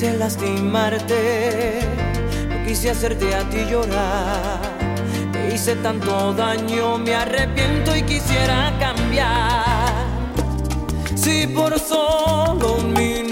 quise lastimarte, no quise hacerte a ti llorar. Te hice tanto daño, me arrepiento y quisiera cambiar. Si por solo un minuto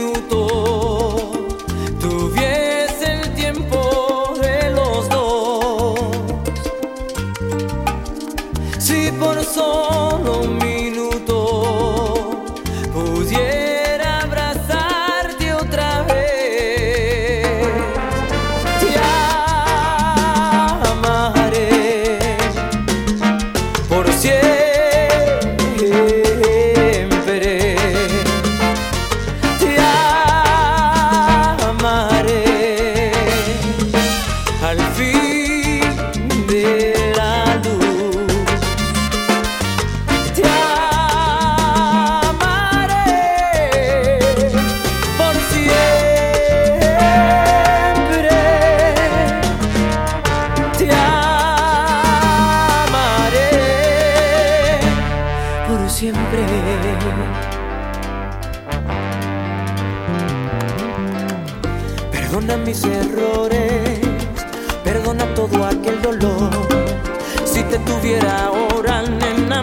Perdona mis errores, perdona todo aquel dolor. Si te tuviera ahora, nena,